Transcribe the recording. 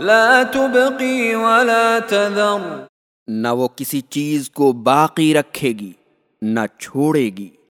لا تبقی ولا تذر۔ نہ وہ کسی چیز کو باقی رکھے گی، نہ چھوڑے گی۔